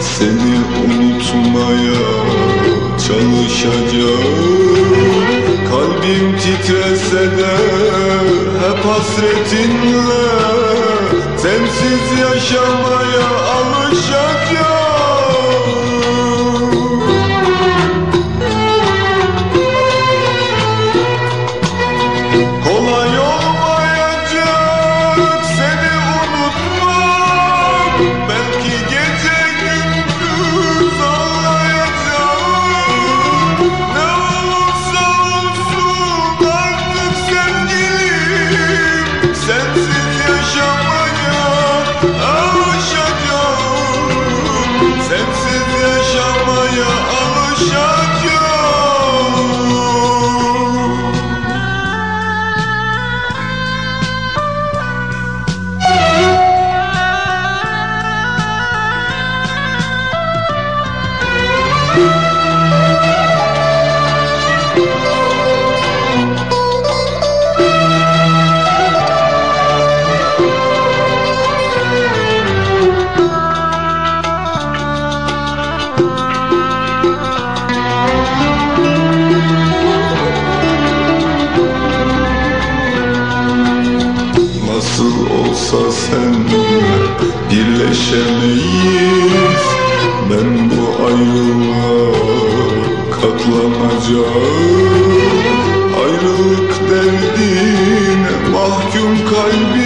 Seni unutmaya çalışacağım. Kalbim titrese de hep hasretinle Sensiz yaşamaya olsa senle birleşemeyiz. Ben bu ayrılığa katlanacağım. Ayrılık derdine mahkum kalbimiz